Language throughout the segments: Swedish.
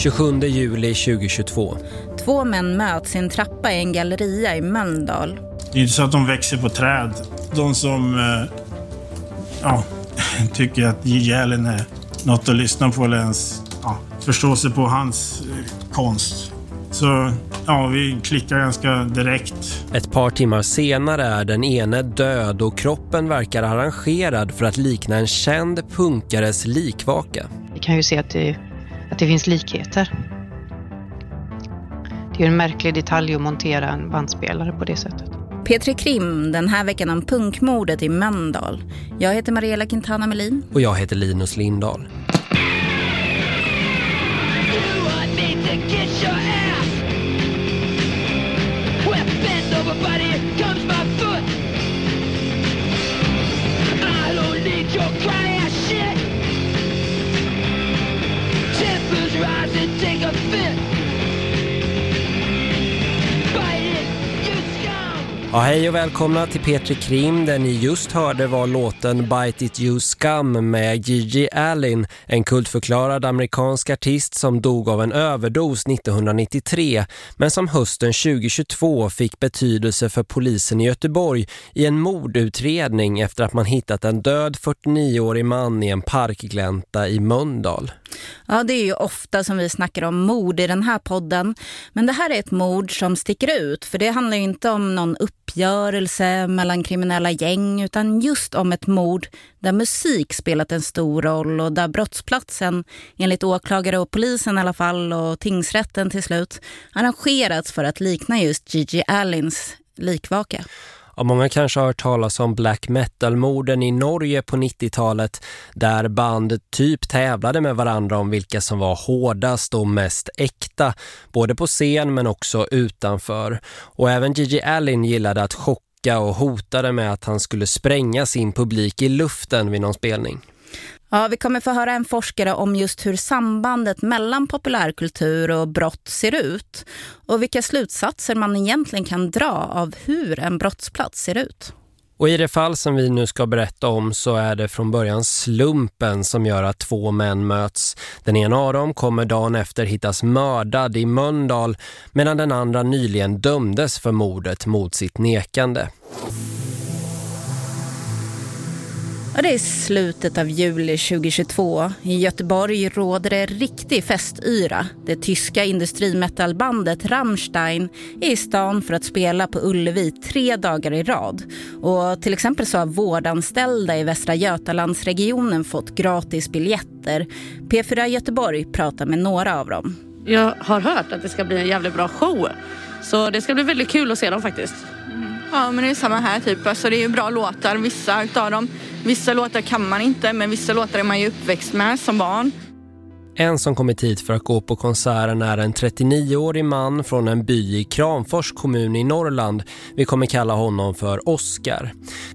27 juli 2022. Två män möts i en trappa i en galleria i Mölndal. Det är inte så att de växer på träd. De som eh, ja, tycker att Allen är något att lyssna på eller ens ja, förstå sig på hans eh, konst. Så ja, vi klickar ganska direkt. Ett par timmar senare är den ene död och kroppen verkar arrangerad för att likna en känd punkares likvaka. Vi kan ju se att det, det finns likheter. Det är en märklig detalj att montera en bandspelare på det sättet. Petri Krim den här veckan om punkmordet i Mölndal. Jag heter Mariella Quintana Melin. Och jag heter Linus Lindahl. Take a fit Ja, hej och välkomna till Petri Krim. där ni just hörde var låten Bite It You Scum med Gigi Allen, en kultförklarad amerikansk artist som dog av en överdos 1993 men som hösten 2022 fick betydelse för polisen i Göteborg i en mordutredning efter att man hittat en död 49-årig man i en parkglänta i Mundal. Ja, det är ju ofta som vi snackar om mord i den här podden. Men det här är ett mord som sticker ut för det handlar ju inte om någon uppgörelse mellan kriminella gäng utan just om ett mord där musik spelat en stor roll och där brottsplatsen, enligt åklagare och polisen i alla fall och tingsrätten till slut, arrangerats för att likna just Gigi Allins likvaka. Ja, många kanske har hört talas om black metal-morden i Norge på 90-talet där band typ tävlade med varandra om vilka som var hårdast och mest äkta, både på scen men också utanför. Och även Gigi Allen gillade att chocka och hotade med att han skulle spränga sin publik i luften vid någon spelning. Ja, vi kommer få höra en forskare om just hur sambandet mellan populärkultur och brott ser ut och vilka slutsatser man egentligen kan dra av hur en brottsplats ser ut. Och i det fall som vi nu ska berätta om så är det från början slumpen som gör att två män möts. Den ena av dem kommer dagen efter hittas mördad i Möndal medan den andra nyligen dömdes för mordet mot sitt nekande. Det är slutet av juli 2022. I Göteborg råder det riktig festyra. Det tyska industrimetalbandet Rammstein är i stan för att spela på Ullevi tre dagar i rad. Och till exempel så har vårdanställda i Västra Götalandsregionen fått gratis biljetter. P4 Göteborg pratar med några av dem. Jag har hört att det ska bli en jävligt bra show. Så det ska bli väldigt kul att se dem faktiskt. Ja men det är samma här typ. Alltså, det är ju bra låtar, vissa utav dem. Vissa låtar kan man inte men vissa låtar är man ju uppväxt med som barn. En som kommit hit för att gå på konserten är en 39-årig man från en by i Kramfors kommun i Norrland. Vi kommer kalla honom för Oskar.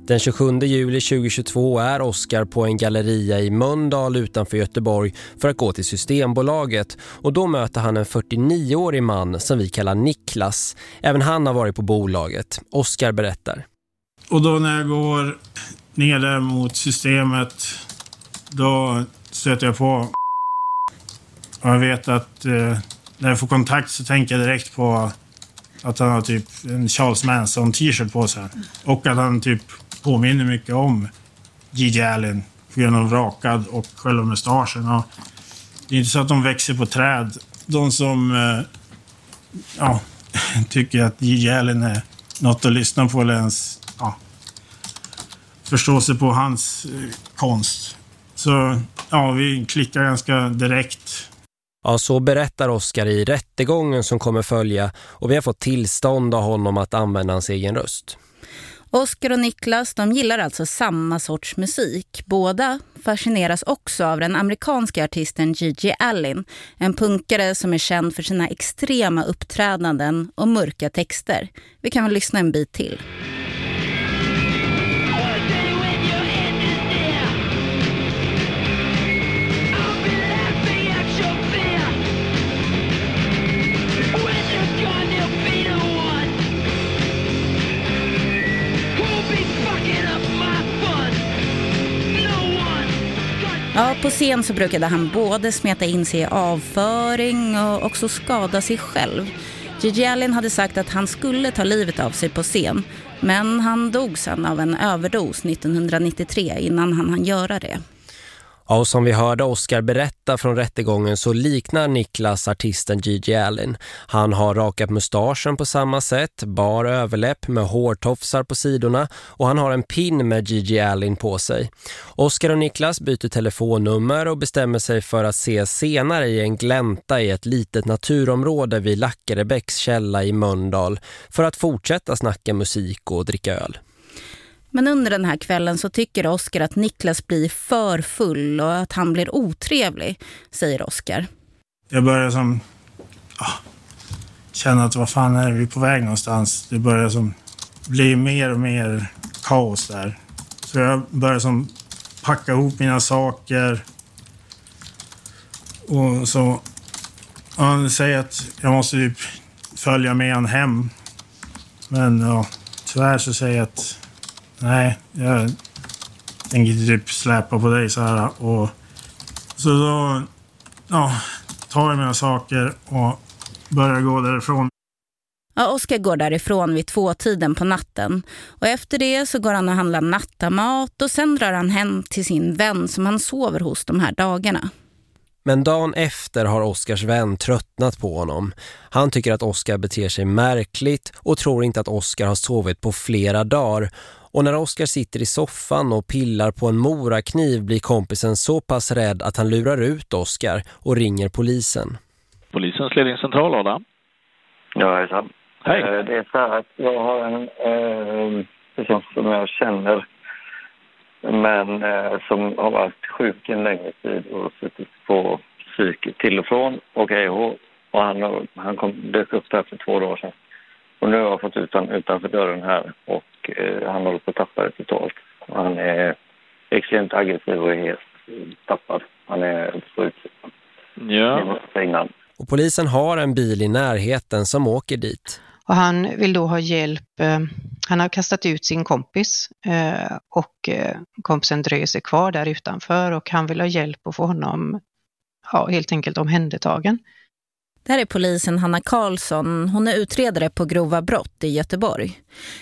Den 27 juli 2022 är Oskar på en galleria i Möndal utanför Göteborg för att gå till Systembolaget. Och då möter han en 49-årig man som vi kallar Niklas. Även han har varit på bolaget. Oskar berättar. Och då när jag går ner där mot systemet då stöter jag på och jag vet att eh, när jag får kontakt så tänker jag direkt på att han har typ en Charles Manson t-shirt på sig. Och att han typ påminner mycket om Gigi Allen på grund av rakad och själva mustaschen. Och det är inte så att de växer på träd. De som eh, ja, tycker att Gigi Allen är något att lyssna på eller ens ja, förstå sig på hans eh, konst. Så ja, vi klickar ganska direkt Ja, så berättar Oskar i rättegången som kommer följa och vi har fått tillstånd av honom att använda hans egen röst. Oskar och Niklas de gillar alltså samma sorts musik. Båda fascineras också av den amerikanska artisten Gigi Allen. En punkare som är känd för sina extrema uppträdanden och mörka texter. Vi kan väl lyssna en bit till. Ja, på scen så brukade han både smeta in sig i avföring och också skada sig själv. Gigi Allen hade sagt att han skulle ta livet av sig på scen. Men han dog sen av en överdos 1993 innan han hann göra det. Ja, och som vi hörde Oscar berätta från rättegången så liknar Niklas artisten Gigi Allen. Han har rakat mustaschen på samma sätt, bar överläpp med hårtofsar på sidorna och han har en pin med Gigi Allen på sig. Oscar och Niklas byter telefonnummer och bestämmer sig för att se senare i en glänta i ett litet naturområde vid Lackarebäcks källa i Mölndal för att fortsätta snacka musik och dricka öl. Men under den här kvällen så tycker Oskar att Niklas blir för full och att han blir otrevlig, säger Oskar. Jag börjar som ah, känna att vad fan är vi på väg någonstans? Det börjar som bli mer och mer kaos där. Så jag börjar som packa ihop mina saker. Och så han säger att jag måste typ följa med honom hem. Men ja, tyvärr så säger jag att nej, jag tänker typ släpa på dig så här. Och, så då ja, tar jag mina saker och börjar gå därifrån. Ja, Oskar går därifrån vid tvåtiden på natten och efter det så går han och handlar nattamat och sen drar han hem till sin vän som han sover hos de här dagarna. Men dagen efter har Oskars vän tröttnat på honom. Han tycker att Oskar beter sig märkligt och tror inte att Oskar har sovit på flera dagar och när Oskar sitter i soffan och pillar på en morakniv blir kompisen så pass rädd att han lurar ut Oskar och ringer polisen. Polisens ledningscentral, Adam. Ja, hejsan. Hej. Eh, Det är så här att jag har en eh, person som jag känner men eh, som har varit sjuk en längre tid och suttit på psyk till och från och EH. Och han, har, han kom, dök upp här för två dagar sedan. Och nu har jag fått ut honom utanför dörren här och eh, han håller på att tappa det totalt. Han är extremt aggressiv och är helt tappad. Han är på utsidan. Ja. Innan. Och polisen har en bil i närheten som åker dit. Och han vill då ha hjälp. eh, Han har kastat ut sin kompis eh, och eh, kompisen dröjer sig kvar där utanför och han vill ha hjälp att få honom ja, helt enkelt omhändertagen. Det här är polisen Hanna Karlsson. Hon är utredare på grova brott i Göteborg.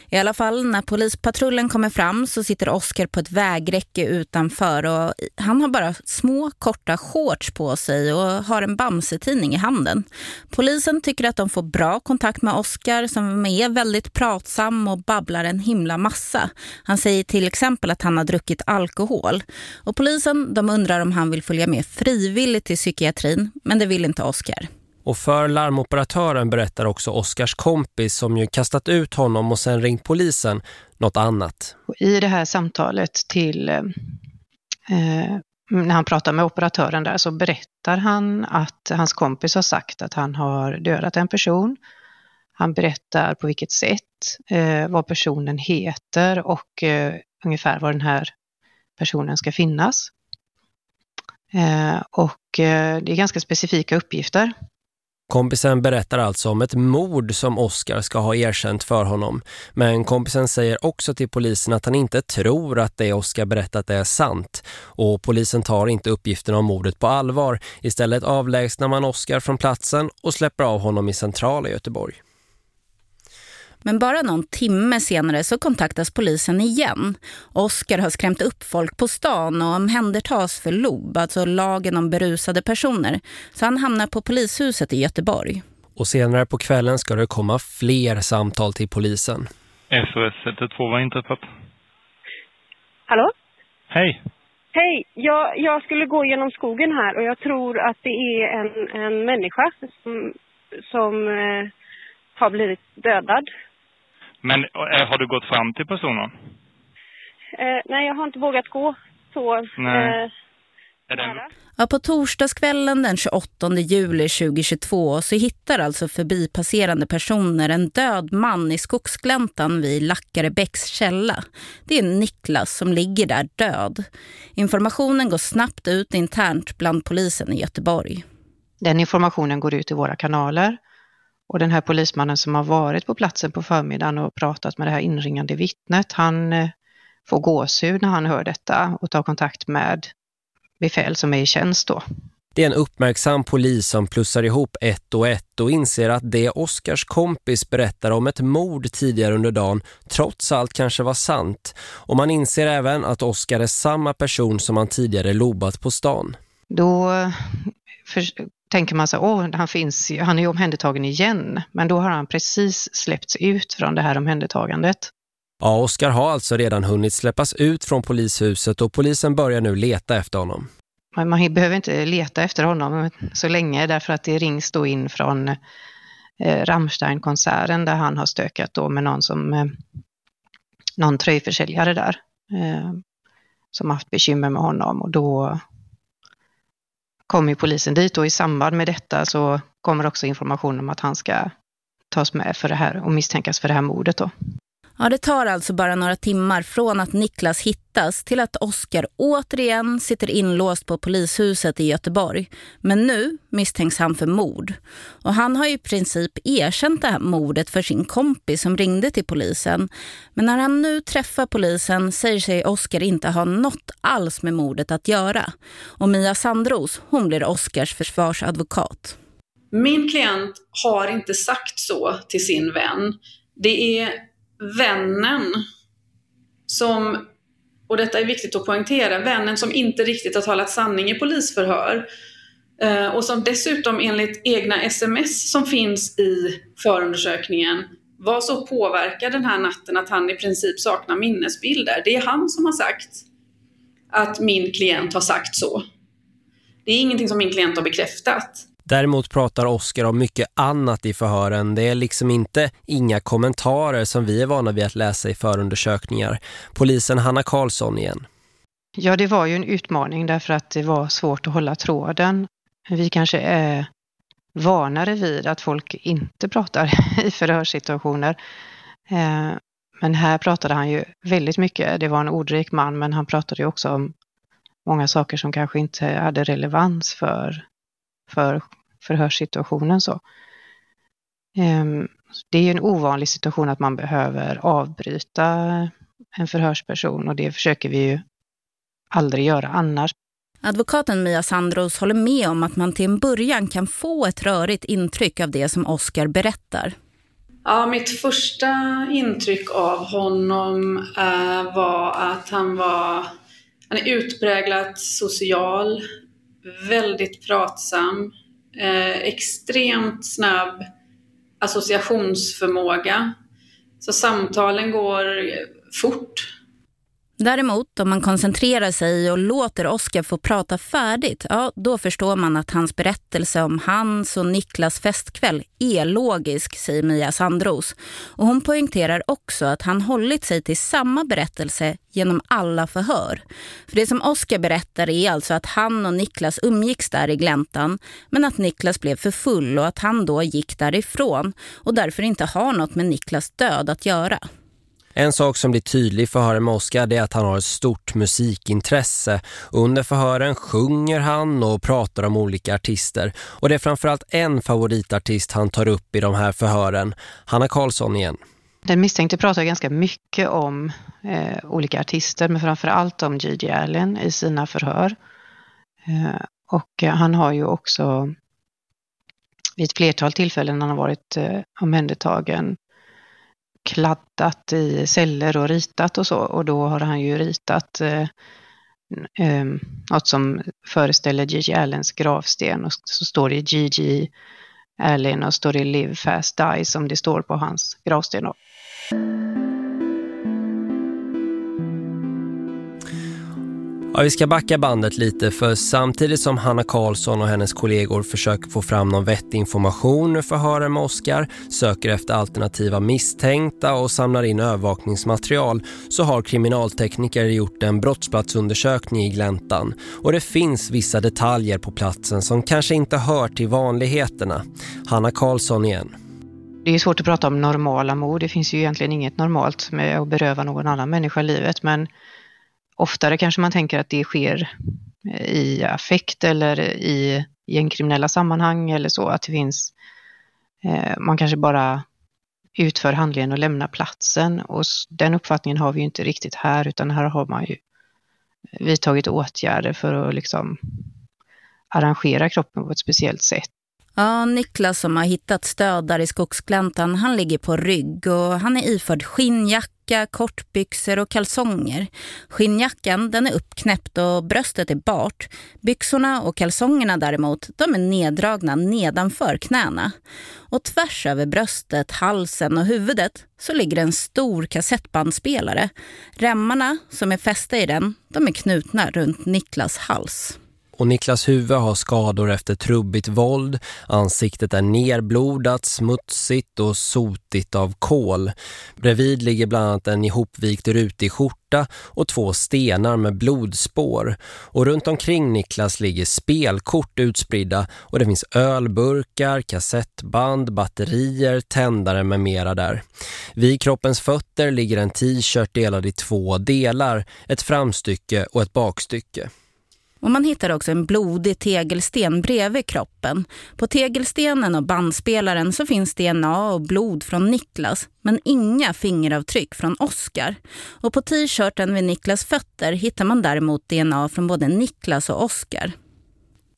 I alla fall när polispatrullen kommer fram så sitter Oskar på ett vägräcke utanför och han har bara små korta shorts på sig och har en bamsetidning i handen. Polisen tycker att de får bra kontakt med Oskar som är väldigt pratsam och babblar en himla massa. Han säger till exempel att han har druckit alkohol. Och polisen de undrar om han vill följa med frivilligt till psykiatrin men det vill inte Oskar. Och för larmoperatören berättar också Oskars kompis som ju kastat ut honom och sen ringt polisen något annat. I det här samtalet till eh, eh, när han pratar med operatören där så berättar han att hans kompis har sagt att han har dödat en person. Han berättar på vilket sätt, eh, vad personen heter och eh, ungefär var den här personen ska finnas. Eh, och eh, det är ganska specifika uppgifter. Kompisen berättar alltså om ett mord som Oskar ska ha erkänt för honom. Men kompisen säger också till polisen att han inte tror att det Oskar berättat är sant. Och polisen tar inte uppgiften om mordet på allvar. Istället avlägsnar man Oskar från platsen och släpper av honom i centrala Göteborg. Men bara någon timme senare så kontaktas polisen igen. Oskar har skrämt upp folk på stan och omhändertas för LOB, alltså lagen om berusade personer. Så han hamnar på polishuset i Göteborg. Och senare på kvällen ska det komma fler samtal till polisen. SOS 112 var inträffat. Hallå? Hej! Hej, jag, jag skulle gå genom skogen här och jag tror att det är en, en människa som, som eh, har blivit dödad. Men eh, har du gått fram till personen? Eh, nej, jag har inte vågat gå så Nej. eh, Är det en... nära. Ja, på torsdagskvällen den 28 juli 2022 så hittar alltså förbipasserande personer en död man i skogsgläntan vid Lackarebäcks källa. Det är Niklas som ligger där död. Informationen går snabbt ut internt bland polisen i Göteborg. Den informationen går ut i våra kanaler och den här polismannen som har varit på platsen på förmiddagen och pratat med det här inringande vittnet, han eh, får gåshud när han hör detta och tar kontakt med befäl som är i tjänst då. Det är en uppmärksam polis som plussar ihop ett och ett och inser att det Oskars kompis berättar om ett mord tidigare under dagen trots allt kanske var sant. Och man inser även att Oskar är samma person som han tidigare lobat på stan. Då för, tänker man så åh, han finns han är ju omhändertagen igen. Men då har han precis släppts ut från det här omhändertagandet. Ja, Oskar har alltså redan hunnit släppas ut från polishuset och polisen börjar nu leta efter honom. Man, man behöver inte leta efter honom så länge därför att det rings då in från eh, Rammstein-konserten där han har stökat då med någon som eh, någon tröjförsäljare där eh, som haft bekymmer med honom och då kommer polisen dit och i samband med detta så kommer också information om att han ska tas med för det här och misstänkas för det här mordet då. Ja, det tar alltså bara några timmar från att Niklas hittas till att Oskar återigen sitter inlåst på polishuset i Göteborg. Men nu misstänks han för mord. Och han har i princip erkänt det här mordet för sin kompis som ringde till polisen. Men när han nu träffar polisen säger sig Oskar inte ha något alls med mordet att göra. Och Mia Sandros, hon blir Oskars försvarsadvokat. Min klient har inte sagt så till sin vän. Det är vännen som, och detta är viktigt att poängtera, vännen som inte riktigt har talat sanning i polisförhör eh, och som dessutom enligt egna sms som finns i förundersökningen var så påverkad den här natten att han i princip saknar minnesbilder. Det är han som har sagt att min klient har sagt så. Det är ingenting som min klient har bekräftat. Däremot pratar Oskar om mycket annat i förhören. Det är liksom inte inga kommentarer som vi är vana vid att läsa i förundersökningar. Polisen Hanna Karlsson igen. Ja, det var ju en utmaning därför att det var svårt att hålla tråden. Vi kanske är vanare vid att folk inte pratar i förhörssituationer. Eh, men här pratade han ju väldigt mycket. Det var en ordrik man men han pratade ju också om många saker som kanske inte hade relevans för för förhörssituationen. Så. Ehm, det är ju en ovanlig situation att man behöver avbryta en förhörsperson och det försöker vi ju aldrig göra annars. Advokaten Mia Sandros håller med om att man till en början kan få ett rörigt intryck av det som Oskar berättar. Ja, mitt första intryck av honom äh, var att han var han är utpräglat social, väldigt pratsam, eh, extremt snabb associationsförmåga. Så samtalen går fort. Däremot, om man koncentrerar sig och låter Oskar få prata färdigt, ja, då förstår man att hans berättelse om hans och Niklas festkväll är logisk, säger Mia Sandros. Och hon poängterar också att han hållit sig till samma berättelse genom alla förhör. För det som Oskar berättar är alltså att han och Niklas umgicks där i gläntan, men att Niklas blev för full och att han då gick därifrån och därför inte har något med Niklas död att göra. En sak som blir tydlig för förhören med Oscar är att han har ett stort musikintresse. Under förhören sjunger han och pratar om olika artister. Och det är framförallt en favoritartist han tar upp i de här förhören. Hanna Karlsson igen. Den misstänkte pratar ganska mycket om eh, olika artister men framförallt om Gigi Allen i sina förhör. Eh, och eh, han har ju också vid ett flertal tillfällen han har varit eh, omhändertagen kladdat i celler och ritat och så. Och då har han ju ritat eh, eh, något som föreställer Gigi Allens gravsten. Och så står det Gigi Allen och står det Live Fast Die som det står på hans gravsten. Ja, vi ska backa bandet lite för samtidigt som Hanna Karlsson och hennes kollegor försöker få fram någon vettig information för förhören med Oskar, söker efter alternativa misstänkta och samlar in övervakningsmaterial så har kriminaltekniker gjort en brottsplatsundersökning i gläntan och det finns vissa detaljer på platsen som kanske inte hör till vanligheterna. Hanna Karlsson igen. Det är svårt att prata om normala mord. Det finns ju egentligen inget normalt med att beröva någon annan människa livet men oftare kanske man tänker att det sker eh, i affekt eller i gängkriminella sammanhang eller så, att det finns, eh, man kanske bara utför handlingen och lämnar platsen och den uppfattningen har vi ju inte riktigt här utan här har man ju eh, vidtagit åtgärder för att liksom arrangera kroppen på ett speciellt sätt. Ja, Niklas som har hittat stöd där i skogsgläntan, han ligger på rygg och han är iförd skinnjacka, kortbyxor och kalsonger. Skinnjackan den är uppknäppt och bröstet är bart. Byxorna och kalsongerna däremot, de är neddragna nedanför knäna. Och tvärs över bröstet, halsen och huvudet så ligger en stor kassettbandspelare. Remmarna som är fästa i den, de är knutna runt Niklas hals och Niklas huvud har skador efter trubbigt våld. Ansiktet är nerblodat, smutsigt och sotigt av kol. Bredvid ligger bland annat en ihopvikt rutig skjorta och två stenar med blodspår. Och runt omkring Niklas ligger spelkort utspridda och det finns ölburkar, kassettband, batterier, tändare med mera där. Vid kroppens fötter ligger en t-shirt delad i två delar, ett framstycke och ett bakstycke. Och man hittar också en blodig tegelsten bredvid kroppen. På tegelstenen och bandspelaren så finns DNA och blod från Niklas, men inga fingeravtryck från Oscar. Och på t-shirten vid Niklas fötter hittar man däremot DNA från både Niklas och Oscar.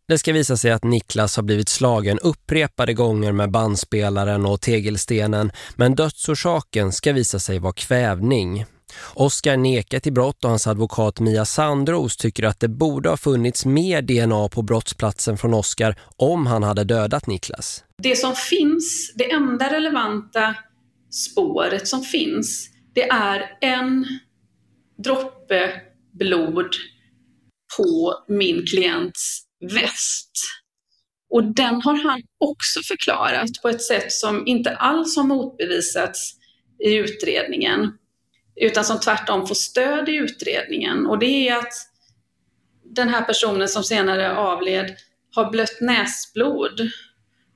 Det ska visa sig att Niklas har blivit slagen upprepade gånger med bandspelaren och tegelstenen, men dödsorsaken ska visa sig vara kvävning. Oskar nekar till brott och hans advokat Mia Sandros tycker att det borde ha funnits mer DNA på brottsplatsen från Oskar om han hade dödat Niklas. Det som finns, det enda relevanta spåret som finns, det är en droppe blod på min klients väst. Och den har han också förklarat på ett sätt som inte alls har motbevisats i utredningen utan som tvärtom får stöd i utredningen. Och det är att den här personen som senare avled har blött näsblod.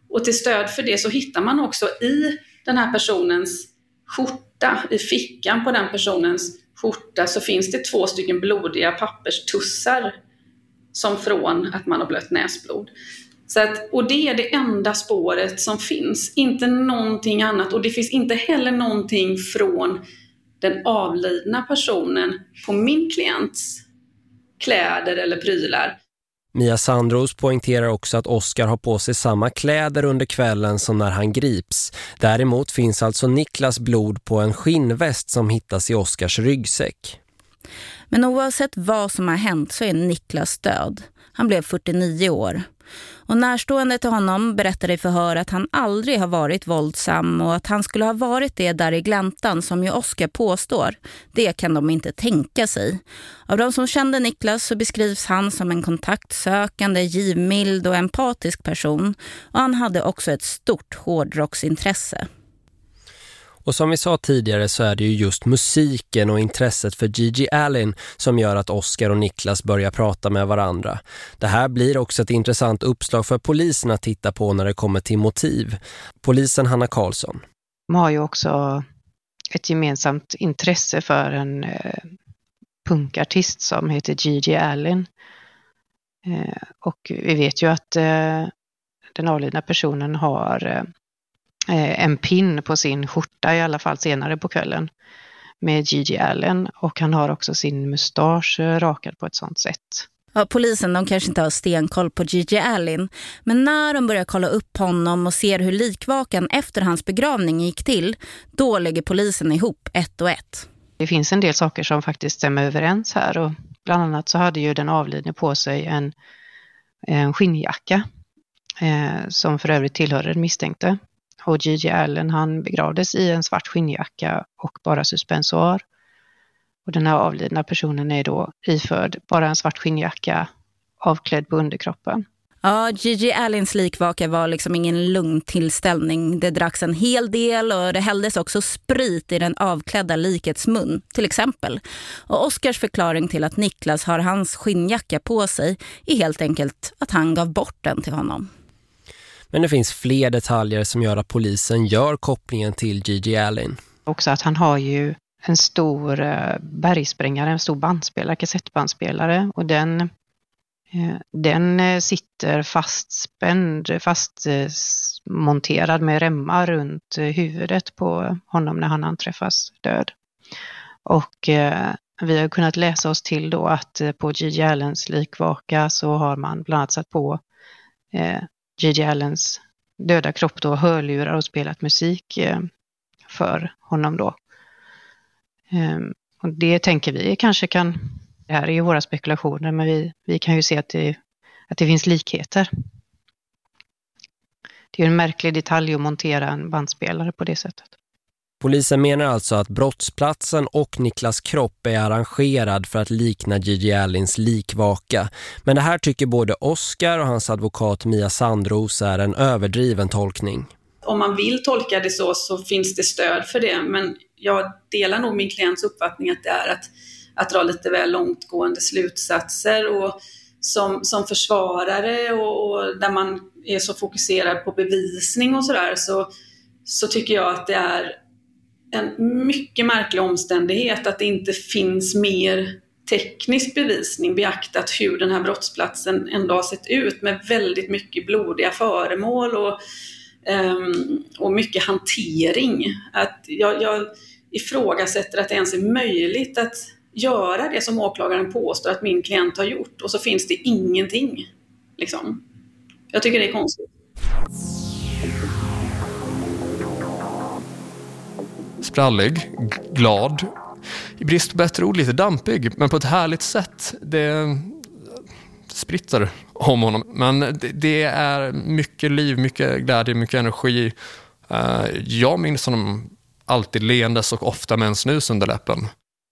Och till stöd för det så hittar man också i den här personens skjorta, i fickan på den personens skjorta, så finns det två stycken blodiga papperstussar som från att man har blött näsblod. Så att, och det är det enda spåret som finns, inte någonting annat. Och det finns inte heller någonting från den avlidna personen på min klients kläder eller prylar. Mia Sandros poängterar också att Oskar har på sig samma kläder under kvällen som när han grips. Däremot finns alltså Niklas blod på en skinnväst som hittas i Oskars ryggsäck. Men oavsett vad som har hänt så är Niklas död. Han blev 49 år. Och närstående till honom berättade i förhör att han aldrig har varit våldsam och att han skulle ha varit det där i gläntan som ju Oskar påstår. Det kan de inte tänka sig. Av de som kände Niklas så beskrivs han som en kontaktsökande, givmild och empatisk person. Och han hade också ett stort hårdrocksintresse. Och som vi sa tidigare så är det ju just musiken och intresset för Gigi Allen som gör att Oscar och Niklas börjar prata med varandra. Det här blir också ett intressant uppslag för polisen att titta på när det kommer till motiv. Polisen Hanna Karlsson. De har ju också ett gemensamt intresse för en eh, punkartist som heter Gigi Allen. Eh, och vi vet ju att eh, den avlidna personen har Eh, en pin på sin skjorta i alla fall senare på kvällen med Gigi Allen och han har också sin mustasch eh, rakad på ett sånt sätt. Ja, polisen de kanske inte har stenkoll på Gigi Allen men när de börjar kolla upp honom och ser hur likvakan efter hans begravning gick till då lägger polisen ihop ett och ett. Det finns en del saker som faktiskt stämmer överens här och bland annat så hade ju den avlidne på sig en, en skinnjacka eh, som för övrigt tillhörde den misstänkte och Gigi Allen han begravdes i en svart skinnjacka och bara suspensoar. Och den här avlidna personen är då iförd bara en svart skinnjacka avklädd på underkroppen. Ja, Gigi Allens likvaka var liksom ingen lugn tillställning. Det dracks en hel del och det hälldes också sprit i den avklädda likets mun, till exempel. Och Oscars förklaring till att Niklas har hans skinnjacka på sig är helt enkelt att han gav bort den till honom. Men det finns fler detaljer som gör att polisen gör kopplingen till Gigi Allen. Också att han har ju en stor eh, bergsprängare, en stor bandspelare, kassettbandspelare och den, eh, den eh, sitter fastspänd, fastmonterad med remmar runt huvudet på honom när han anträffas död. Och vi har kunnat läsa oss till då att på Gigi Allens likvaka så har man bland annat satt på eh, Gigi Allens döda kropp då, hörlurar och spelat musik eh, för honom då. Ehm, och det tänker vi kanske kan, det här är ju våra spekulationer, men vi, vi kan ju se att det, att det finns likheter. Det är en märklig detalj att montera en bandspelare på det sättet. Polisen menar alltså att brottsplatsen och Niklas kropp är arrangerad för att likna Gigi Allins likvaka. Men det här tycker både Oscar och hans advokat Mia Sandros är en överdriven tolkning. Om man vill tolka det så så finns det stöd för det. Men jag delar nog min klients uppfattning att det är att, att dra lite väl långtgående slutsatser. Och som, som försvarare och, och där man är så fokuserad på bevisning och sådär så, så tycker jag att det är en mycket märklig omständighet att det inte finns mer teknisk bevisning beaktat hur den här brottsplatsen ändå har sett ut med väldigt mycket blodiga föremål och, um, och mycket hantering. Att jag, jag ifrågasätter att det ens är möjligt att göra det som åklagaren påstår att min klient har gjort och så finns det ingenting. Liksom. Jag tycker det är konstigt. Sprallig, glad, i brist på bättre ord lite dampig, men på ett härligt sätt. Det spritter om honom, men det, det är mycket liv, mycket glädje, mycket energi. Eh, jag minns honom alltid leendes och ofta med en snus under läppen.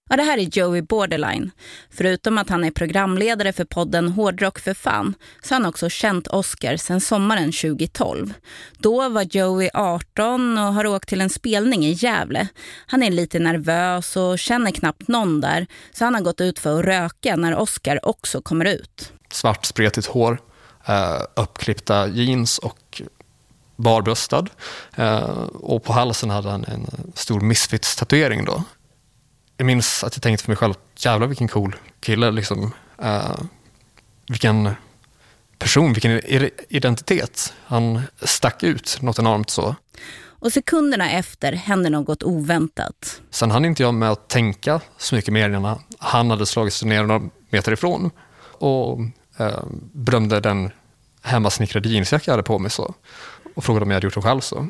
Ja, det här är Joey Borderline. Förutom att han är programledare för podden Hårdrock för fan så har han också känt Oscar sedan sommaren 2012. Då var Joey 18 och har åkt till en spelning i Gävle. Han är lite nervös och känner knappt någon där så han har gått ut för att röka när Oscar också kommer ut. Svart spretigt hår, eh, uppklippta jeans och barbröstad. Eh, och på halsen hade han en stor misfits-tatuering då jag minns att jag tänkte för mig själv, jävlar vilken cool kille. Liksom. Uh, vilken person, vilken identitet. Han stack ut något enormt så. Och sekunderna efter hände något oväntat. Sen hann inte jag med att tänka så mycket mer innan han hade slagit sig ner några meter ifrån och eh, berömde den hemmasnickrade jeansjacka jag hade på mig så och frågade om jag hade gjort det själv så.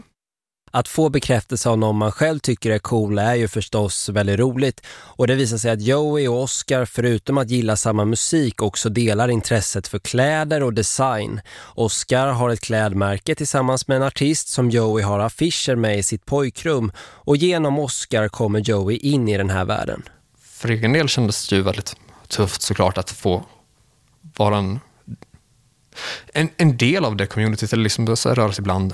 Att få bekräftelse av någon man själv tycker är cool är ju förstås väldigt roligt. Och det visar sig att Joey och Oscar förutom att gilla samma musik också delar intresset för kläder och design. Oscar har ett klädmärke tillsammans med en artist som Joey har affischer med i sitt pojkrum. Och genom Oscar kommer Joey in i den här världen. För egen del kändes det ju väldigt tufft såklart att få vara en, en, en del av det communityt eller liksom röra sig ibland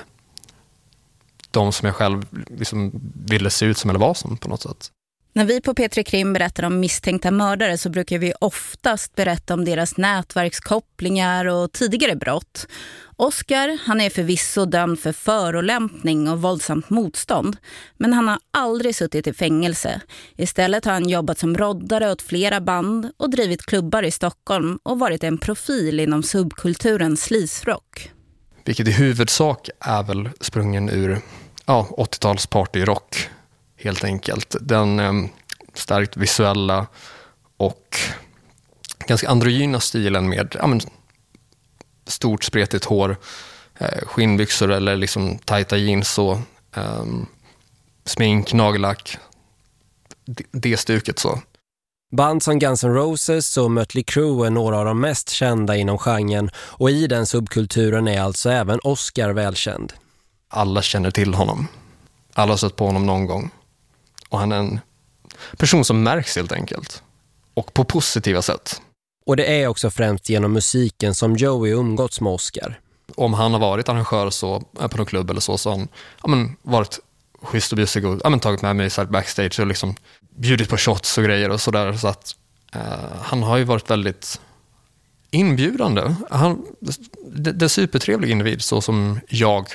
de som jag själv liksom ville se ut som eller vara som på något sätt. När vi på Petri Krim berättar om misstänkta mördare så brukar vi oftast berätta om deras nätverkskopplingar och tidigare brott. Oscar, han är förvisso dömd för förolämpning och våldsamt motstånd. Men han har aldrig suttit i fängelse. Istället har han jobbat som roddare åt flera band och drivit klubbar i Stockholm och varit en profil inom subkulturen slisrock. Vilket i huvudsak är väl sprungen ur ja, 80-tals partyrock helt enkelt. Den eh, starkt visuella och ganska androgyna stilen med ja, men, stort spretigt hår, eh, skinnbyxor eller liksom tajta jeans och eh, smink, nagellack. Det, det stuket så. Band som Guns N' Roses och Mötley Crüe är några av de mest kända inom genren och i den subkulturen är alltså även Oscar välkänd. Alla känner till honom. Alla har sett på honom någon gång. Och han är en person som märks helt enkelt. Och på positiva sätt. Och det är också främst genom musiken som Joey umgåtts med Oscar. Om han har varit arrangör så, på någon klubb eller så, så har han ja, men, varit schysst och bjussig och ja, men, tagit med mig så backstage och liksom bjudit på shots och grejer och sådär. Så att uh, han har ju varit väldigt inbjudande. Han, det, det är supertrevlig individ så som jag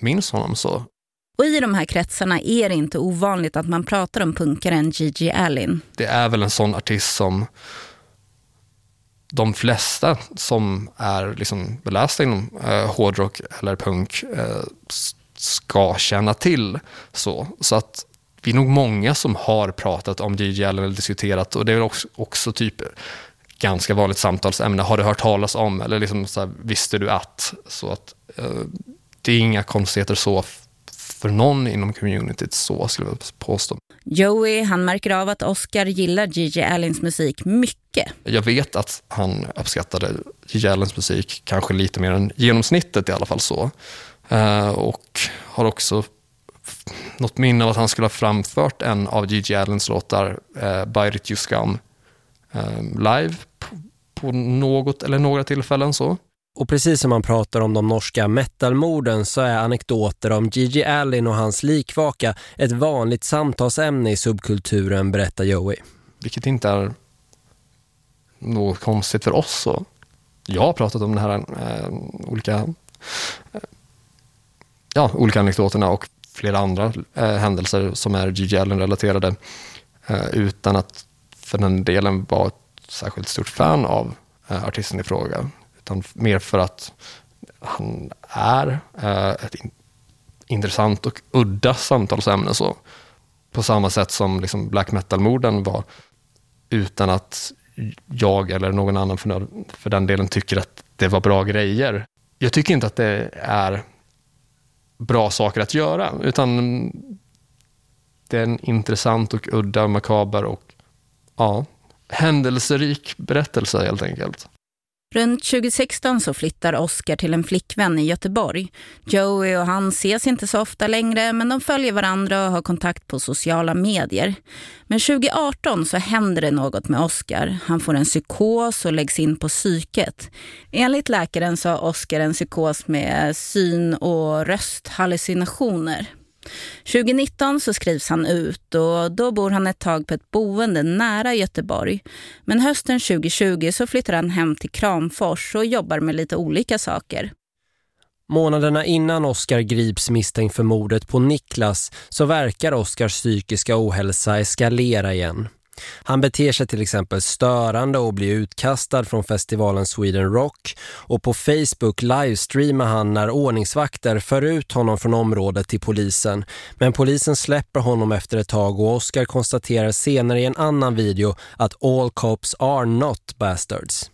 minns honom så. Och i de här kretsarna är det inte ovanligt att man pratar om punkaren Gigi Allin. Det är väl en sån artist som de flesta som är liksom belästa inom eh, hårdrock eller punk eh, ska känna till. Så, så att vi är nog många som har pratat om Gigi Allen eller diskuterat och det är också, också typ ganska vanligt samtalsämne. Har du hört talas om eller liksom så här, visste du att? Så att eh, det är inga konstigheter så för någon inom communityt så skulle jag påstå. Joey han märker av att Oscar gillar Gigi Allens musik mycket. Jag vet att han uppskattade Gigi Allens musik kanske lite mer än genomsnittet i alla fall så. Uh, och har också något minne av att han skulle ha framfört en av Gigi Allens låtar, uh, Bite It You Scum, uh, live på, på något eller några tillfällen så. Och precis som man pratar om de norska metalmorden så är anekdoter om Gigi Allen och hans likvaka ett vanligt samtalsämne i subkulturen, berättar Joey. Vilket inte är något konstigt för oss. Så. Jag har pratat om de här äh, olika, äh, ja, olika anekdoterna och flera andra äh, händelser som är Gigi Allen-relaterade utan att för den delen vara ett särskilt stort fan av artisten i fråga utan mer för att han är eh, ett in, intressant och udda samtalsämne. Så. På samma sätt som liksom black metal-morden var, utan att jag eller någon annan för, för den delen tycker att det var bra grejer. Jag tycker inte att det är bra saker att göra, utan det är en intressant och udda, makaber och ja, händelserik berättelse helt enkelt. Runt 2016 så flyttar Oscar till en flickvän i Göteborg. Joey och han ses inte så ofta längre men de följer varandra och har kontakt på sociala medier. Men 2018 så händer det något med Oscar. Han får en psykos och läggs in på psyket. Enligt läkaren så har Oscar en psykos med syn- och rösthallucinationer. 2019 så skrivs han ut och då bor han ett tag på ett boende nära Göteborg. Men hösten 2020 så flyttar han hem till Kramfors och jobbar med lite olika saker. Månaderna innan Oskar grips misstänkt för mordet på Niklas så verkar Oskars psykiska ohälsa eskalera igen. Han beter sig till exempel störande och blir utkastad från festivalen Sweden Rock och på Facebook livestreamar han när ordningsvakter för ut honom från området till polisen. Men polisen släpper honom efter ett tag och Oscar konstaterar senare i en annan video att all cops are not bastards.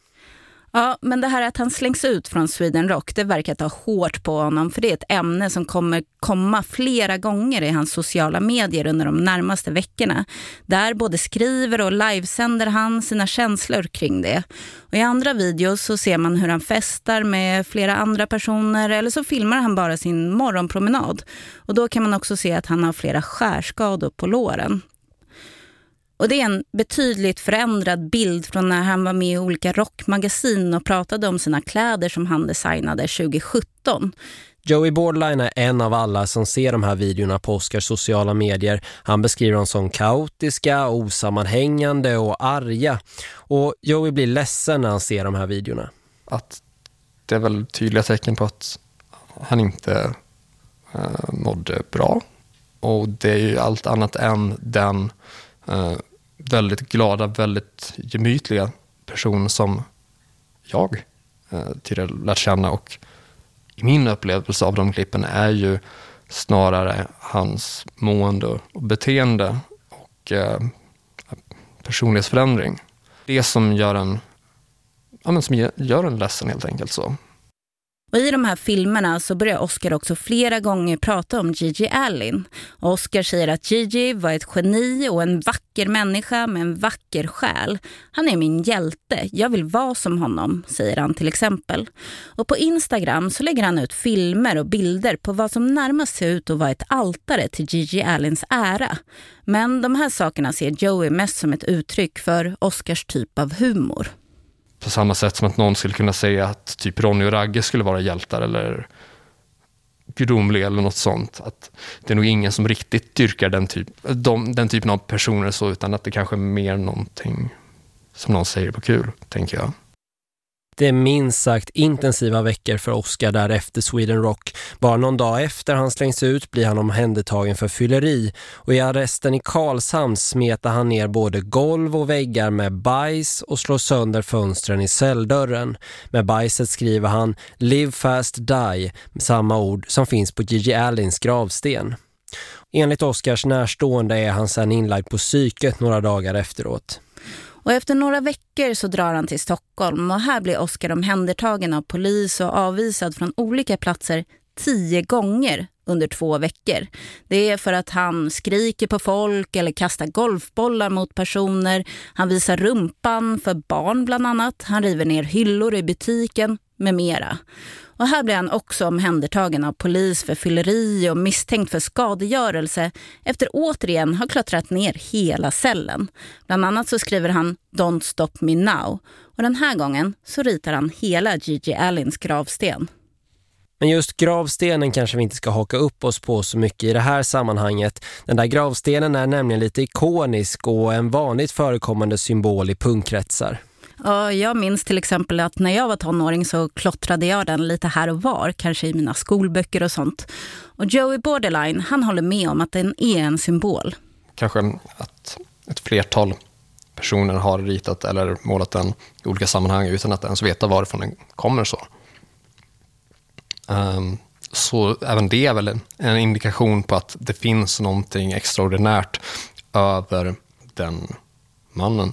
Ja, men det här att han slängs ut från Sweden Rock, det verkar ta hårt på honom. För det är ett ämne som kommer komma flera gånger i hans sociala medier under de närmaste veckorna. Där både skriver och livesänder han sina känslor kring det. Och I andra videos så ser man hur han festar med flera andra personer eller så filmar han bara sin morgonpromenad. Och då kan man också se att han har flera skärskador på låren. Och det är en betydligt förändrad bild från när han var med i olika rockmagasin och pratade om sina kläder som han designade 2017. Joey Bordline är en av alla som ser de här videorna på Oscars sociala medier. Han beskriver dem som kaotiska, osammanhängande och arga. Och Joey blir ledsen när han ser de här videorna. Att det är väl tydliga tecken på att han inte uh, mådde bra. Och det är ju allt annat än den uh, väldigt glada, väldigt gemytliga person som jag eh, tidigare lärt känna. Och i min upplevelse av de klippen är ju snarare hans mående och beteende och eh, personlighetsförändring. Det som gör en, ja, men som gör en ledsen helt enkelt så. Och I de här filmerna så börjar Oscar också flera gånger prata om Gigi Allen. Oscar säger att Gigi var ett geni och en vacker människa med en vacker själ. Han är min hjälte, jag vill vara som honom, säger han till exempel. Och på Instagram så lägger han ut filmer och bilder på vad som närmast ser ut att vara ett altare till Gigi Allens ära. Men de här sakerna ser Joey mest som ett uttryck för Oscars typ av humor på samma sätt som att någon skulle kunna säga att typ Ronny och Ragge skulle vara hjältar eller gudomliga eller något sånt. Att det är nog ingen som riktigt dyrkar den, typ, de, den typen av personer så, utan att det kanske är mer någonting som någon säger på kul, tänker jag. Det är minst sagt intensiva veckor för Oscar därefter Sweden Rock. Bara någon dag efter han slängs ut blir han omhändertagen för fylleri och i arresten i Karlshamn smetar han ner både golv och väggar med bajs och slår sönder fönstren i celldörren. Med bajset skriver han Live fast die, samma ord som finns på Gigi Allins gravsten. Enligt Oscars närstående är han sedan inlagd på psyket några dagar efteråt. Och efter några veckor så drar han till Stockholm och här blir Oskar omhändertagen av polis och avvisad från olika platser tio gånger under två veckor. Det är för att han skriker på folk eller kastar golfbollar mot personer. Han visar rumpan för barn bland annat. Han river ner hyllor i butiken med mera. Och här blir han också omhändertagen av polis för fylleri och misstänkt för skadegörelse efter återigen har klottrat ner hela cellen. Bland annat så skriver han Don't stop me now. Och den här gången så ritar han hela Gigi Allins gravsten. Men just gravstenen kanske vi inte ska haka upp oss på så mycket i det här sammanhanget. Den där gravstenen är nämligen lite ikonisk och en vanligt förekommande symbol i punkkretsar. Ja, jag minns till exempel att när jag var tonåring så klottrade jag den lite här och var, kanske i mina skolböcker och sånt. Och Joey Borderline, han håller med om att den är en symbol. Kanske att ett flertal personer har ritat eller målat den i olika sammanhang utan att ens veta varifrån den kommer så. Um, så även det är väl en indikation på att det finns någonting extraordinärt över den mannen.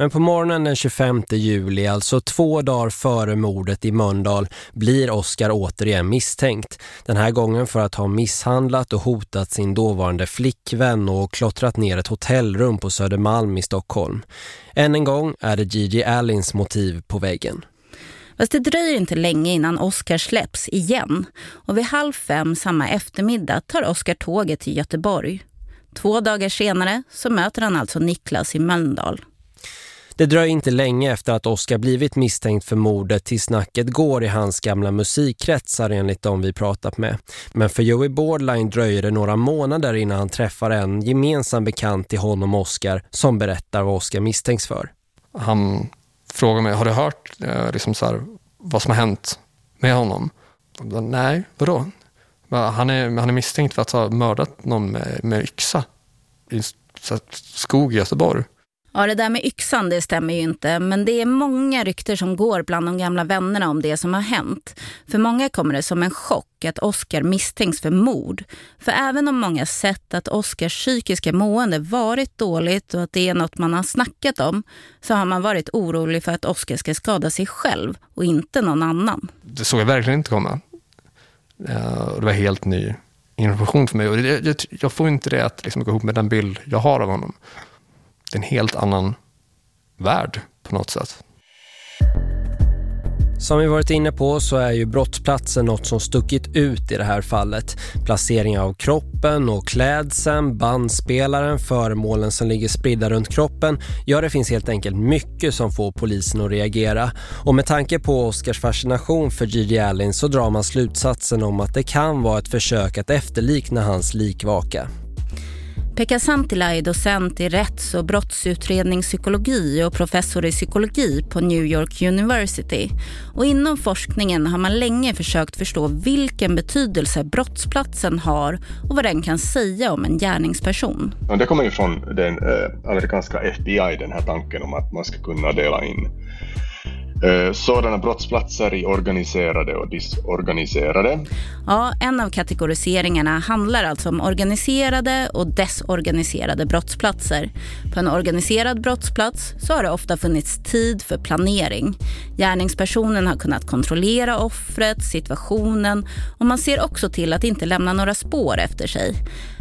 Men på morgonen den 25 juli, alltså två dagar före mordet i Mölndal, blir Oskar återigen misstänkt. Den här gången för att ha misshandlat och hotat sin dåvarande flickvän och klottrat ner ett hotellrum på Södermalm i Stockholm. Än en gång är det Gigi Allins motiv på väggen. Fast det dröjer inte länge innan Oskar släpps igen. Och vid halv fem samma eftermiddag tar Oskar tåget till Göteborg. Två dagar senare så möter han alltså Niklas i Mölndal. Det dröjer inte länge efter att Oskar blivit misstänkt för mordet till snacket går i hans gamla musikkretsar enligt de vi pratat med. Men för Joey Bordline dröjer det några månader innan han träffar en gemensam bekant till honom Oskar som berättar vad Oskar misstänks för. Han frågar mig, har du hört eh, liksom så här, vad som har hänt med honom? Nej, vadå? Han är, han är misstänkt för att ha mördat någon med, med yxa i skog i Göteborg. Ja, det där med yxan det stämmer ju inte. Men det är många rykter som går bland de gamla vännerna om det som har hänt. För många kommer det som en chock att Oscar misstänks för mord. För även om många sett att Oscars psykiska mående varit dåligt och att det är något man har snackat om så har man varit orolig för att Oscar ska skada sig själv och inte någon annan. Det såg jag verkligen inte komma. Eh, det var helt ny information för mig och jag får inte det att liksom gå ihop med den bild jag har av honom det är en helt annan värld på något sätt. Som vi varit inne på så är ju brottsplatsen något som stuckit ut i det här fallet. Placering av kroppen och klädseln, bandspelaren, föremålen som ligger spridda runt kroppen. Ja, det finns helt enkelt mycket som får polisen att reagera. Och med tanke på Oscars fascination för Gigi Allen så drar man slutsatsen om att det kan vara ett försök att efterlikna hans likvaka. Pekka Santila är docent i rätts- och brottsutredningspsykologi och professor i psykologi på New York University. Och inom forskningen har man länge försökt förstå vilken betydelse brottsplatsen har och vad den kan säga om en gärningsperson. Det kommer ju från den eh, amerikanska FBI, den här tanken om att man ska kunna dela in Eh, sådana brottsplatser i organiserade och disorganiserade. Ja, en av kategoriseringarna handlar alltså om organiserade och desorganiserade brottsplatser. På en organiserad brottsplats så har det ofta funnits tid för planering. Gärningspersonen har kunnat kontrollera offret, situationen och man ser också till att inte lämna några spår efter sig.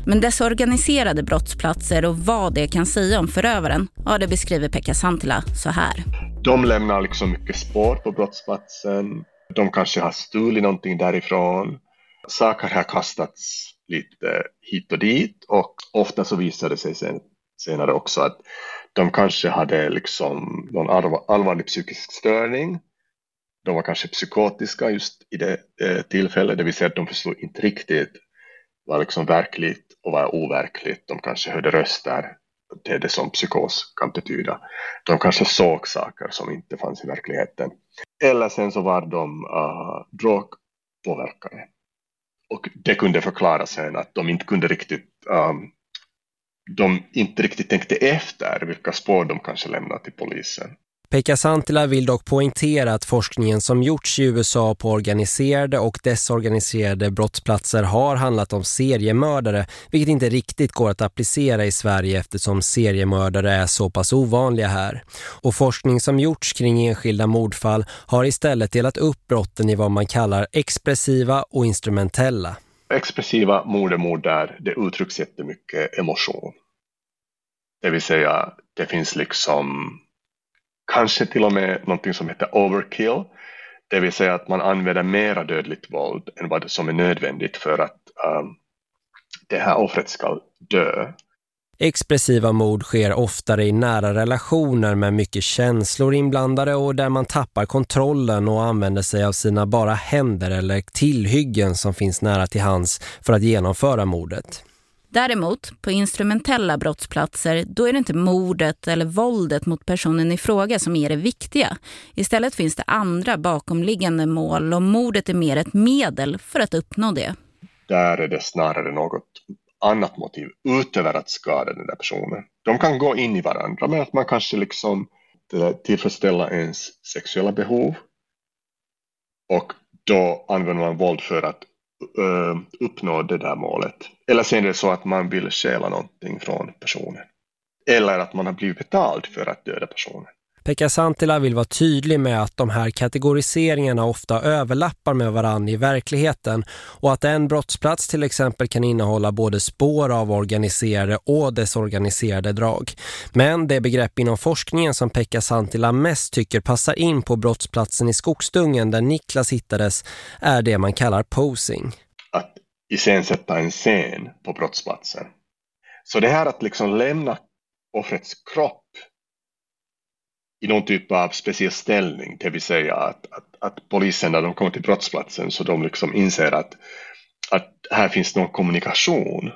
Men desorganiserade brottsplatser och vad det kan säga om förövaren, ja det beskriver Pekka Santila så här. De lämnar liksom mycket spår på brottsplatsen. De kanske har stulit någonting därifrån. Saker har kastats lite hit och dit och ofta så visade det sig sen, senare också att de kanske hade liksom någon allvarlig psykisk störning. De var kanske psykotiska just i det eh, tillfället, det vill säga att de förstod inte riktigt vad liksom verkligt och vad overkligt. De kanske hörde röster det är det som psykos kan betyda. De kanske såg saker som inte fanns i verkligheten. Eller sen så var de uh, drogpåverkade. Och det kunde förklara sen att de inte kunde riktigt um, de inte riktigt tänkte efter vilka spår de kanske lämnade till polisen. Pekka Santila vill dock poängtera att forskningen som gjorts i USA på organiserade och desorganiserade brottsplatser har handlat om seriemördare, vilket inte riktigt går att applicera i Sverige eftersom seriemördare är så pass ovanliga här. Och forskning som gjorts kring enskilda mordfall har istället delat upp brotten i vad man kallar expressiva och instrumentella. Expressiva mord är mord där det uttrycks jättemycket emotion. Det vill säga, det finns liksom kanske till och med någonting som heter overkill. Det vill säga att man använder mera dödligt våld än vad som är nödvändigt för att um, det här offret ska dö. Expressiva mord sker oftare i nära relationer med mycket känslor inblandade och där man tappar kontrollen och använder sig av sina bara händer eller tillhyggen som finns nära till hands för att genomföra mordet. Däremot, på instrumentella brottsplatser, då är det inte mordet eller våldet mot personen i fråga som är det viktiga. Istället finns det andra bakomliggande mål och mordet är mer ett medel för att uppnå det. Där är det snarare något annat motiv utöver att skada den där personen. De kan gå in i varandra med att man kanske liksom eh, tillfredsställa ens sexuella behov och då använder man våld för att Eh, uppnå det där målet. Eller sen är det så att man vill stjäla någonting från personen. Eller att man har blivit betald för att döda personen. Pekka Santila vill vara tydlig med att de här kategoriseringarna ofta överlappar med varandra i verkligheten och att en brottsplats till exempel kan innehålla både spår av organiserade och desorganiserade drag. Men det begrepp inom forskningen som Pekka Santila mest tycker passar in på brottsplatsen i Skogsdungen där Niklas hittades är det man kallar posing. Att iscensätta en scen på brottsplatsen. Så det här att liksom lämna offrets kropp i någon typ av speciell ställning, det vill säga att, att, att polisen när de kommer till brottsplatsen så de liksom inser att, att här finns någon kommunikation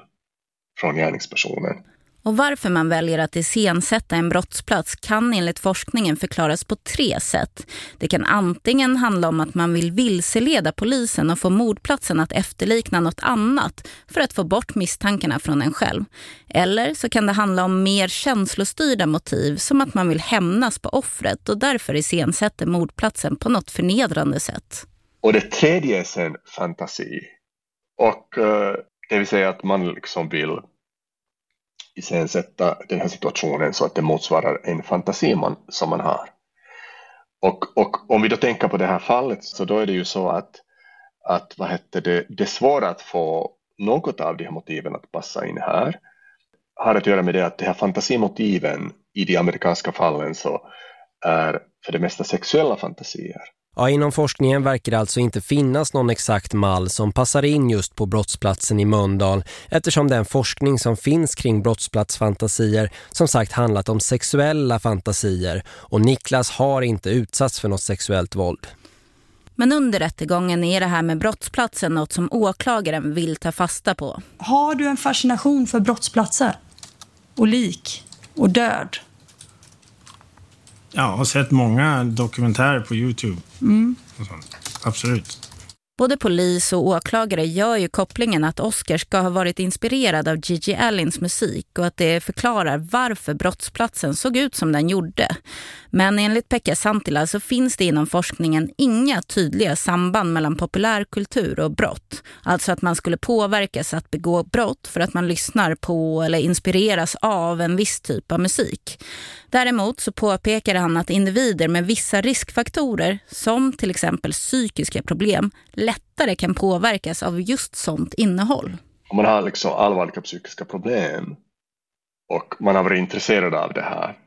från gärningspersonen. Och varför man väljer att iscensätta en brottsplats kan enligt forskningen förklaras på tre sätt. Det kan antingen handla om att man vill vilseleda polisen och få mordplatsen att efterlikna något annat för att få bort misstankarna från en själv. Eller så kan det handla om mer känslostyrda motiv som att man vill hämnas på offret och därför iscensätter mordplatsen på något förnedrande sätt. Och det tredje är sen fantasi. Och eh, det vill säga att man liksom vill iscensätta den här situationen så att det motsvarar en fantasi man, som man har. Och, och om vi då tänker på det här fallet så då är det ju så att, att vad heter det, det är svårt att få något av de här motiven att passa in här har att göra med det att de här fantasimotiven i de amerikanska fallen så är för det mesta sexuella fantasier. Ja, inom forskningen verkar det alltså inte finnas någon exakt mall som passar in just på brottsplatsen i Mölndal eftersom den forskning som finns kring brottsplatsfantasier som sagt handlat om sexuella fantasier och Niklas har inte utsatts för något sexuellt våld. Men under rättegången är det här med brottsplatsen något som åklagaren vill ta fasta på. Har du en fascination för brottsplatser? Och lik? Och död? Ja, har sett många dokumentärer på Youtube. Mm. Absolut. Både polis och åklagare gör ju kopplingen att Oscar ska ha varit inspirerad av Gigi Allins musik och att det förklarar varför brottsplatsen såg ut som den gjorde. Men enligt Pekka Santila så finns det inom forskningen inga tydliga samband mellan populärkultur och brott. Alltså att man skulle påverkas att begå brott för att man lyssnar på eller inspireras av en viss typ av musik. Däremot så påpekar han att individer med vissa riskfaktorer, som till exempel psykiska problem, lättare kan påverkas av just sånt innehåll. Om man har liksom allvarliga psykiska problem och man har varit intresserad av det här,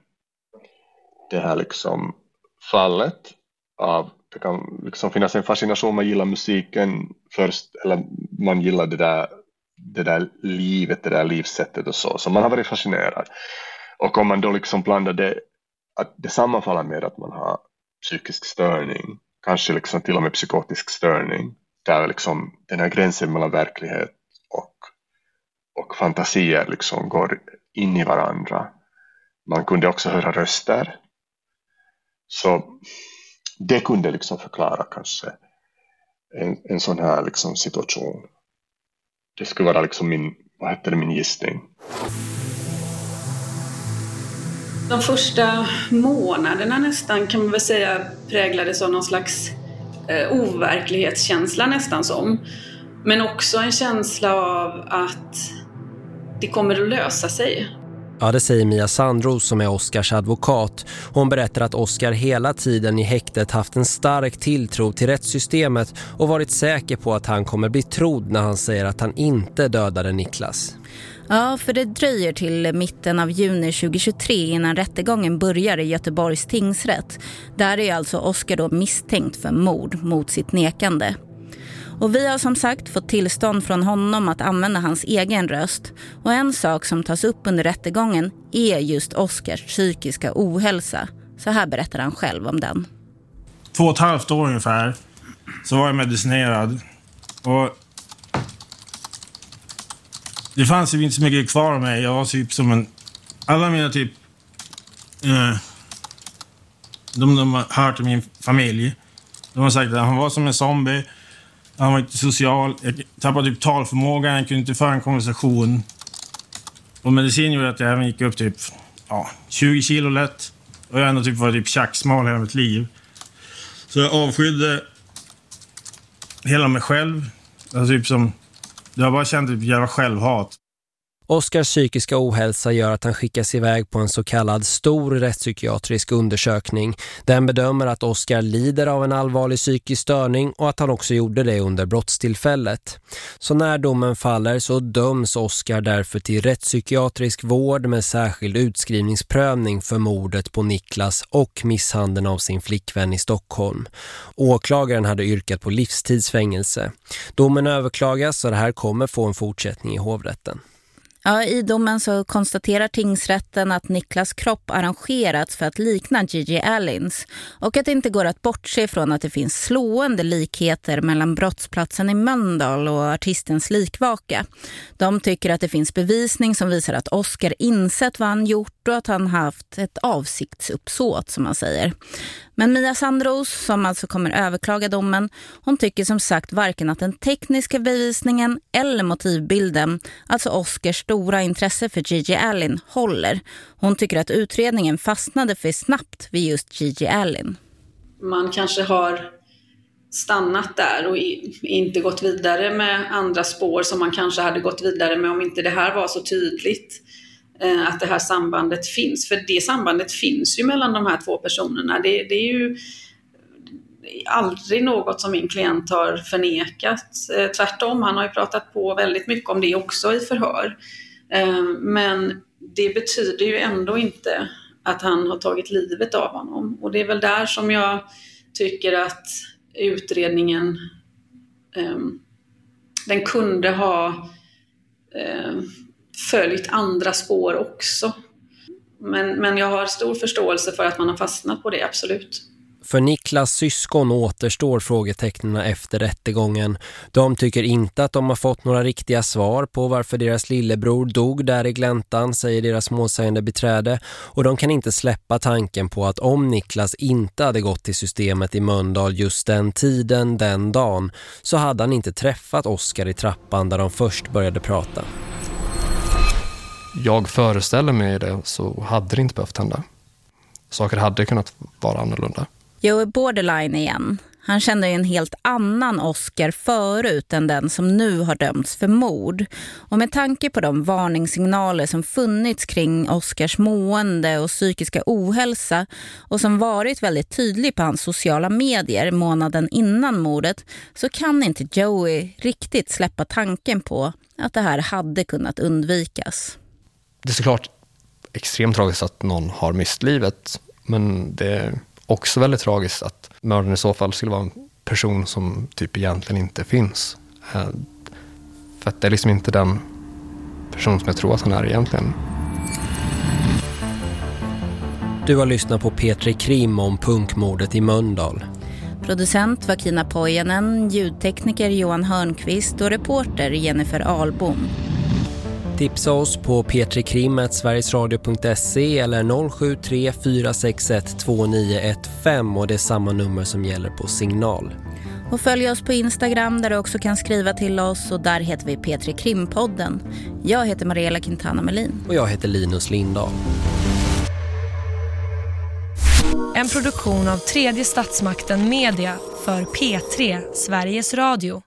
det här liksom fallet av, det kan liksom finnas en fascination, man gillar musiken först, eller man gillar det där, det där livet, det där livssättet och så, så man har varit fascinerad. Och om man då liksom blandar det, att det sammanfaller med att man har psykisk störning, kanske liksom till och med psykotisk störning, där liksom den här gränsen mellan verklighet och, och fantasier liksom går in i varandra. Man kunde också höra röster. Så det kunde liksom förklara kanske en, en sån här liksom situation. Det skulle vara liksom min, vad heter det, min gissning. De första månaderna nästan kan man väl säga präglades av någon slags eh, overklighetskänsla nästan som. Men också en känsla av att det kommer att lösa sig. Ja, det säger Mia Sandros som är Oskars advokat. Hon berättar att Oskar hela tiden i häktet haft en stark tilltro till rättssystemet och varit säker på att han kommer bli trodd när han säger att han inte dödade Niklas. Ja, för det dröjer till mitten av juni 2023 innan rättegången börjar i Göteborgs tingsrätt. Där är alltså Oskar då misstänkt för mord mot sitt nekande. Och vi har som sagt fått tillstånd från honom att använda hans egen röst. Och en sak som tas upp under rättegången är just Oskars psykiska ohälsa. Så här berättar han själv om den. Två och ett halvt år ungefär så var jag medicinerad. Och det fanns ju inte så mycket kvar av mig. Jag var typ som en... Alla mina typ... Eh, de de har hört i min familj. De har sagt att han var som en zombie. Han var inte social. Jag tappade typ talförmågan. Jag kunde inte föra en konversation. Och medicin gjorde att jag även gick upp typ ja, 20 kilo lätt. Och jag har ändå typ varit typ tjacksmal hela mitt liv. Så jag avskydde hela mig själv. Alltså typ som... Jag har bara känt typ ett jävla självhat. Oskars psykiska ohälsa gör att han skickas iväg på en så kallad stor rättspsykiatrisk undersökning. Den bedömer att Oskar lider av en allvarlig psykisk störning och att han också gjorde det under brottstillfället. Så när domen faller så döms Oskar därför till rättspsykiatrisk vård med särskild utskrivningsprövning för mordet på Niklas och misshandeln av sin flickvän i Stockholm. Åklagaren hade yrkat på livstidsfängelse. Domen överklagas så det här kommer få en fortsättning i hovrätten. Ja, I domen så konstaterar tingsrätten att Niklas kropp arrangerats för att likna Gigi Allins och att det inte går att bortse från att det finns slående likheter mellan brottsplatsen i Mölndal och artistens likvaka. De tycker att det finns bevisning som visar att Oscar insett vad han gjort och att han haft ett avsiktsuppsåt som man säger. Men Mia Sandros, som alltså kommer överklaga domen, hon tycker som sagt varken att den tekniska bevisningen eller motivbilden, alltså Oscars stora intresse för Gigi Allen håller. Hon tycker att utredningen fastnade för snabbt vid just Gigi Allen. Man kanske har stannat där och inte gått vidare med andra spår som man kanske hade gått vidare med om inte det här var så tydligt eh, att det här sambandet finns. För det sambandet finns ju mellan de här två personerna. Det, det är ju aldrig något som min klient har förnekat. Eh, tvärtom, han har ju pratat på väldigt mycket om det också i förhör. Ehm, men det betyder ju ändå inte att han har tagit livet av honom. Och det är väl där som jag tycker att utredningen, ehm, den kunde ha ehm, följt andra spår också. Men, men jag har stor förståelse för att man har fastnat på det, absolut. För Niklas syskon återstår frågetecknen efter rättegången. De tycker inte att de har fått några riktiga svar på varför deras lillebror dog där i gläntan, säger deras målsägande beträde. Och de kan inte släppa tanken på att om Niklas inte hade gått till systemet i Mölndal just den tiden, den dagen, så hade han inte träffat Oskar i trappan där de först började prata jag föreställer mig det så hade det inte behövt hända. Saker hade kunnat vara annorlunda. Joe är borderline igen. Han kände ju en helt annan Oscar förut än den som nu har dömts för mord. Och med tanke på de varningssignaler som funnits kring Oscars mående och psykiska ohälsa och som varit väldigt tydlig på hans sociala medier månaden innan mordet så kan inte Joey riktigt släppa tanken på att det här hade kunnat undvikas det är såklart extremt tragiskt att någon har mist livet, men det är också väldigt tragiskt att mördaren i så fall skulle vara en person som typ egentligen inte finns. Eh, för att det är liksom inte den person som jag tror att han är egentligen. Du har lyssnat på Petri Krim om punkmordet i Mölndal. Producent var Kina Pojanen, ljudtekniker Johan Hörnqvist och reporter Jennifer Albom. Tipsa oss på petrikrim.sverigesradio.se eller 073 461 2915 och det är samma nummer som gäller på signal. Och följ oss på Instagram där du också kan skriva till oss och där heter vi Petri Krimpodden. Jag heter Mariella Quintana Melin. Och jag heter Linus Lindahl. En produktion av tredje statsmakten Media för P3, Sveriges Radio.